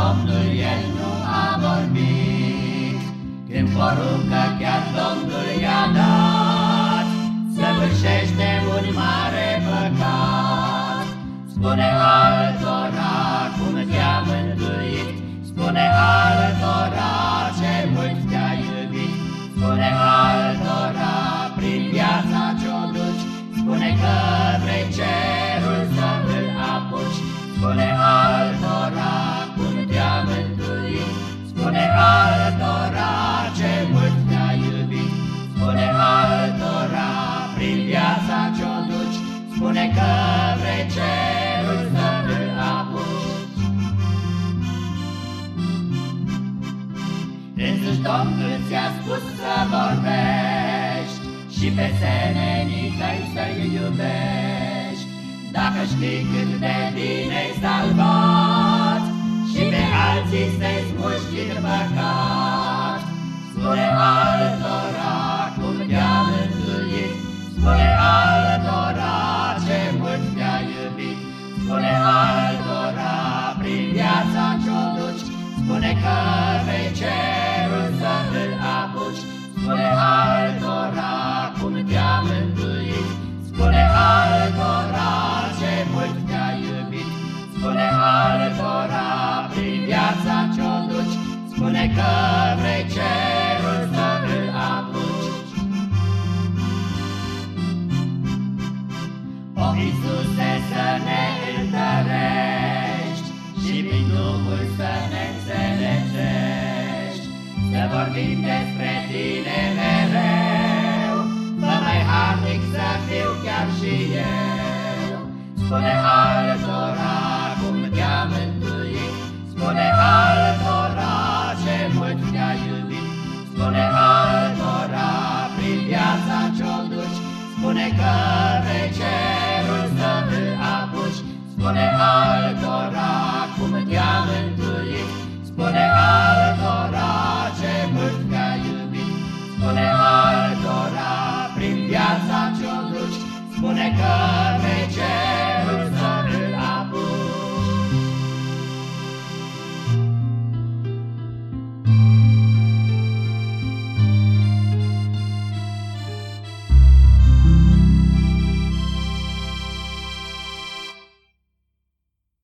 Domnul el nu a vorbit, Când poruncă chiar Domnul i-a dat, Săvârșește un mare păcat. Spune altora cum te-a mântuit, Spune altora ce mult te-a iubit, Spune altora prin viața ce-o duci, Spune că vrei cer. Cerul să îl apuci. Însuși Domnul ți-a spus să vorbești Și pe semenii tăi să-i iubești, Dacă știi cât de bine-ai salvat, Spune că vrei cerul să îl apuci. O, Iisuse, să ne întărești Și prin Duhul să ne înțelegești, Să vorbim despre Tine mereu, Fă mai harnic să fiu chiar și eu. Spune unecare cer.